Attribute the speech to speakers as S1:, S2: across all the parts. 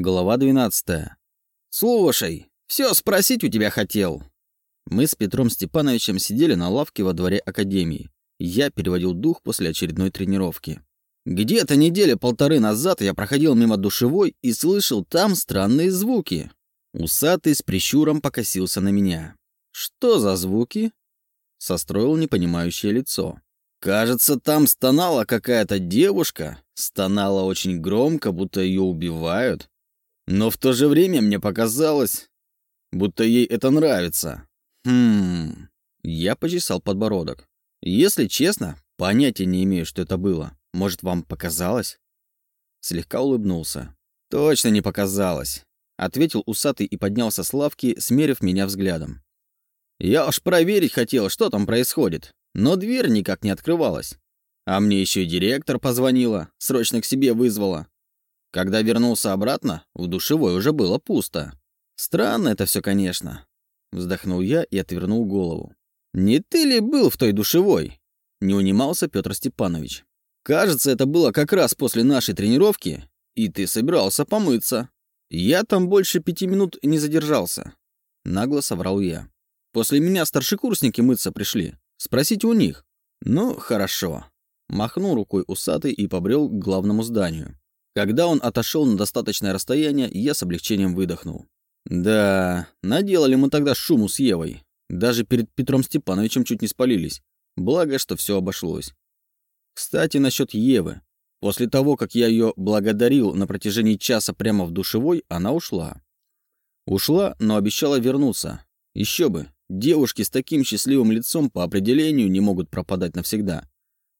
S1: Глава 12. «Слушай, все спросить у тебя хотел». Мы с Петром Степановичем сидели на лавке во дворе академии. Я переводил дух после очередной тренировки. Где-то недели полторы назад я проходил мимо душевой и слышал там странные звуки. Усатый с прищуром покосился на меня. «Что за звуки?» Состроил непонимающее лицо. «Кажется, там стонала какая-то девушка. Стонала очень громко, будто ее убивают. Но в то же время мне показалось, будто ей это нравится. Хм... Я почесал подбородок. Если честно, понятия не имею, что это было. Может, вам показалось? Слегка улыбнулся. Точно не показалось. Ответил усатый и поднялся с лавки, смерив меня взглядом. Я уж проверить хотел, что там происходит, но дверь никак не открывалась. А мне еще и директор позвонила, срочно к себе вызвала. Когда вернулся обратно, в душевой уже было пусто. Странно это все, конечно. Вздохнул я и отвернул голову. «Не ты ли был в той душевой?» Не унимался Петр Степанович. «Кажется, это было как раз после нашей тренировки, и ты собирался помыться. Я там больше пяти минут не задержался». Нагло соврал я. «После меня старшекурсники мыться пришли. Спросите у них». «Ну, хорошо». Махнул рукой усатый и побрел к главному зданию. Когда он отошел на достаточное расстояние, я с облегчением выдохнул. Да, наделали мы тогда шуму с Евой. Даже перед Петром Степановичем чуть не спалились. Благо, что все обошлось. Кстати, насчет Евы. После того, как я ее благодарил на протяжении часа прямо в душевой, она ушла. Ушла, но обещала вернуться. Еще бы, девушки с таким счастливым лицом по определению не могут пропадать навсегда.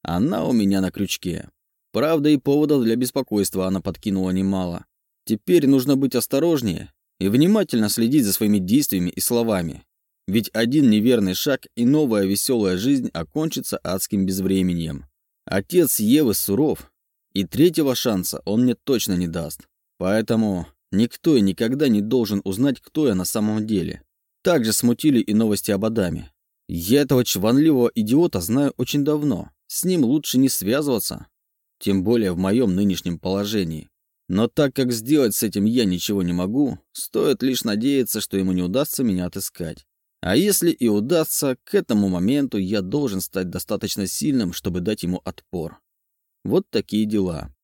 S1: Она у меня на крючке. Правда, и поводов для беспокойства она подкинула немало. Теперь нужно быть осторожнее и внимательно следить за своими действиями и словами. Ведь один неверный шаг и новая веселая жизнь окончится адским безвременьем. Отец Евы суров, и третьего шанса он мне точно не даст. Поэтому никто и никогда не должен узнать, кто я на самом деле. Также смутили и новости об Адаме. Я этого чванливого идиота знаю очень давно. С ним лучше не связываться. Тем более в моем нынешнем положении. Но так как сделать с этим я ничего не могу, стоит лишь надеяться, что ему не удастся меня отыскать. А если и удастся, к этому моменту я должен стать достаточно сильным, чтобы дать ему отпор. Вот такие дела.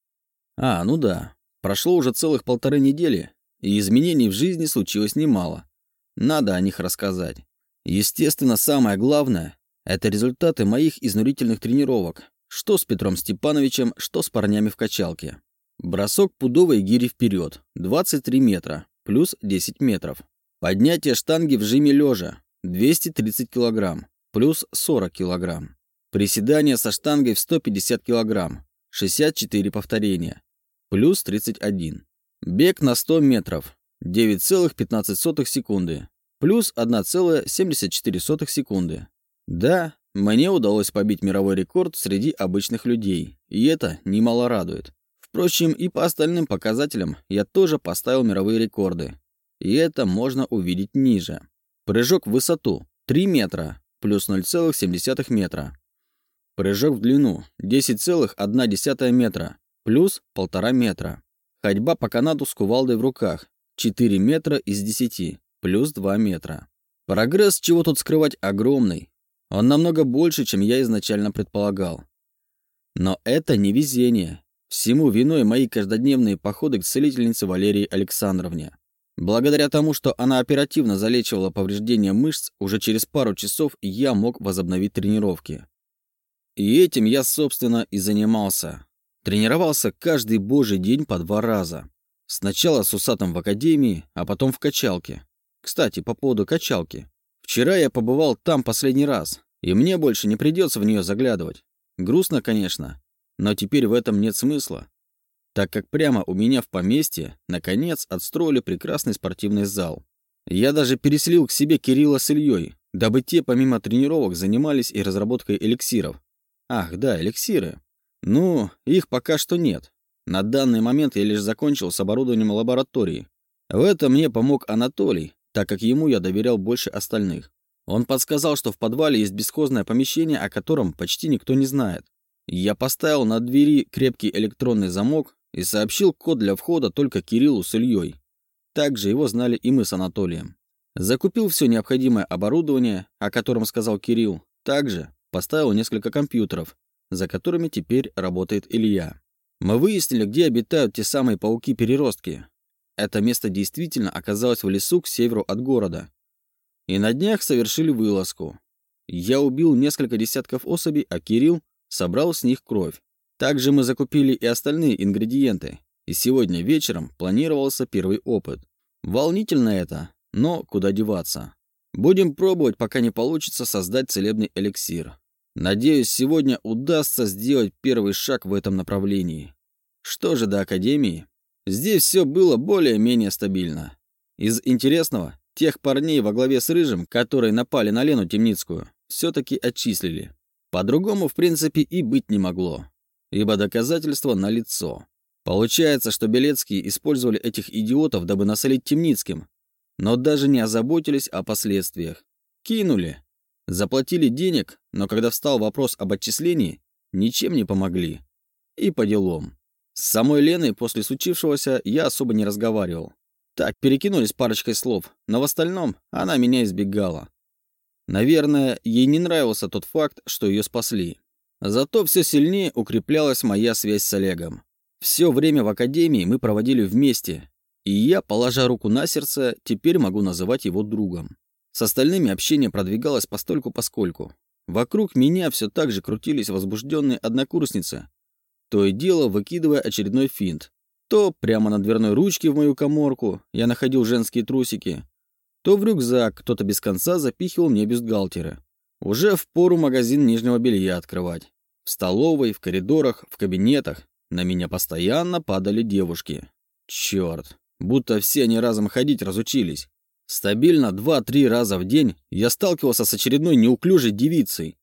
S1: А, ну да, прошло уже целых полторы недели, и изменений в жизни случилось немало. Надо о них рассказать. Естественно, самое главное – это результаты моих изнурительных тренировок, что с Петром Степановичем, что с парнями в качалке. Бросок пудовой гири вперед. 23 метра. Плюс 10 метров. Поднятие штанги в жиме лежа. 230 килограмм. Плюс 40 килограмм. Приседание со штангой в 150 килограмм. 64 повторения. Плюс 31. Бег на 100 метров. 9,15 секунды. Плюс 1,74 секунды. Да, мне удалось побить мировой рекорд среди обычных людей, и это немало радует. Впрочем, и по остальным показателям я тоже поставил мировые рекорды. И это можно увидеть ниже. Прыжок в высоту 3 метра плюс 0,7 метра. Прыжок в длину 10,1 метра плюс 1,5 метра. Ходьба по канату с кувалдой в руках 4 метра из 10 плюс 2 метра. Прогресс, чего тут скрывать, огромный. Он намного больше, чем я изначально предполагал. Но это не везение. Всему виной мои каждодневные походы к целительнице Валерии Александровне. Благодаря тому, что она оперативно залечивала повреждения мышц, уже через пару часов я мог возобновить тренировки. И этим я, собственно, и занимался. Тренировался каждый божий день по два раза. Сначала с усатом в академии, а потом в качалке. Кстати, по поводу качалки. Вчера я побывал там последний раз, и мне больше не придется в нее заглядывать. Грустно, конечно, но теперь в этом нет смысла, так как прямо у меня в поместье, наконец, отстроили прекрасный спортивный зал. Я даже переселил к себе Кирилла с Ильей, дабы те, помимо тренировок, занимались и разработкой эликсиров. Ах, да, эликсиры. Ну, их пока что нет. На данный момент я лишь закончил с оборудованием лаборатории. В этом мне помог Анатолий, так как ему я доверял больше остальных. Он подсказал, что в подвале есть бесхозное помещение, о котором почти никто не знает. Я поставил на двери крепкий электронный замок и сообщил код для входа только Кириллу с Ильей. Также его знали и мы с Анатолием. Закупил все необходимое оборудование, о котором сказал Кирилл. Также поставил несколько компьютеров, за которыми теперь работает Илья. Мы выяснили, где обитают те самые пауки-переростки. Это место действительно оказалось в лесу к северу от города. И на днях совершили вылазку. Я убил несколько десятков особей, а Кирилл собрал с них кровь. Также мы закупили и остальные ингредиенты. И сегодня вечером планировался первый опыт. Волнительно это, но куда деваться. Будем пробовать, пока не получится создать целебный эликсир. Надеюсь, сегодня удастся сделать первый шаг в этом направлении. Что же до Академии? Здесь все было более-менее стабильно. Из интересного, тех парней во главе с Рыжим, которые напали на Лену Темницкую, все-таки отчислили. По-другому, в принципе, и быть не могло. Ибо доказательства налицо. Получается, что Белецкие использовали этих идиотов, дабы насолить Темницким, но даже не озаботились о последствиях. Кинули. Заплатили денег, но когда встал вопрос об отчислении, ничем не помогли. И по делам. С самой Леной после случившегося я особо не разговаривал. Так, перекинулись парочкой слов, но в остальном она меня избегала. Наверное, ей не нравился тот факт, что ее спасли. Зато все сильнее укреплялась моя связь с Олегом. Все время в академии мы проводили вместе, и я, положа руку на сердце, теперь могу называть его другом. С остальными общение продвигалось постольку-поскольку. Вокруг меня все так же крутились возбужденные однокурсницы, то и дело выкидывая очередной финт. То прямо на дверной ручке в мою коморку я находил женские трусики, то в рюкзак кто-то без конца запихивал мне бюстгальтеры. Уже в пору магазин нижнего белья открывать. В столовой, в коридорах, в кабинетах на меня постоянно падали девушки. Черт, будто все они разом ходить разучились. Стабильно 2-3 раза в день я сталкивался с очередной неуклюжей девицей,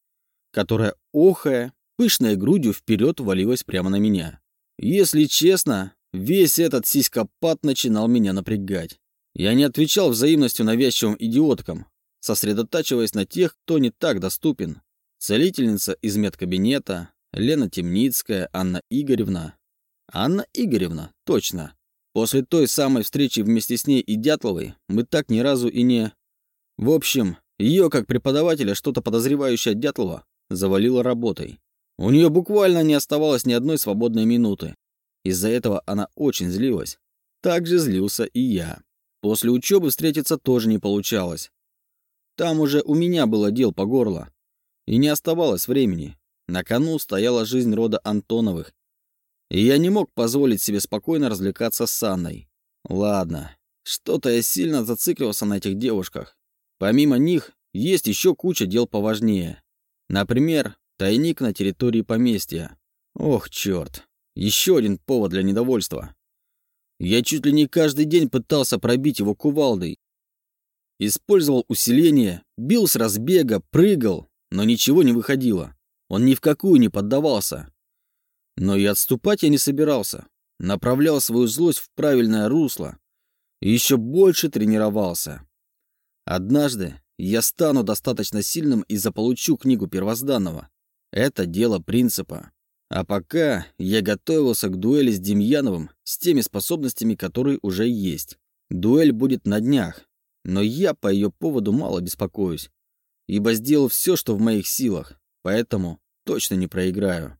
S1: которая, охая, пышной грудью вперед валилась прямо на меня. Если честно, весь этот сиськопад начинал меня напрягать. Я не отвечал взаимностью навязчивым идиоткам, сосредотачиваясь на тех, кто не так доступен. Целительница из медкабинета, Лена Темницкая, Анна Игоревна. Анна Игоревна, точно. После той самой встречи вместе с ней и Дятловой мы так ни разу и не... В общем, ее как преподавателя что-то подозревающая Дятлова завалила работой. У нее буквально не оставалось ни одной свободной минуты. Из-за этого она очень злилась. Так же злился и я. После учебы встретиться тоже не получалось. Там уже у меня было дел по горло. И не оставалось времени. На кону стояла жизнь рода Антоновых. И я не мог позволить себе спокойно развлекаться с Анной. Ладно, что-то я сильно зациклился на этих девушках. Помимо них, есть еще куча дел поважнее. Например, тайник на территории поместья. Ох, черт. Еще один повод для недовольства. Я чуть ли не каждый день пытался пробить его кувалдой. Использовал усиление, бил с разбега, прыгал, но ничего не выходило. Он ни в какую не поддавался. Но и отступать я не собирался. Направлял свою злость в правильное русло. И еще больше тренировался. Однажды я стану достаточно сильным и заполучу книгу первозданного. Это дело принципа. А пока я готовился к дуэли с Демьяновым с теми способностями, которые уже есть. Дуэль будет на днях, но я по ее поводу мало беспокоюсь, ибо сделал все, что в моих силах. Поэтому точно не проиграю.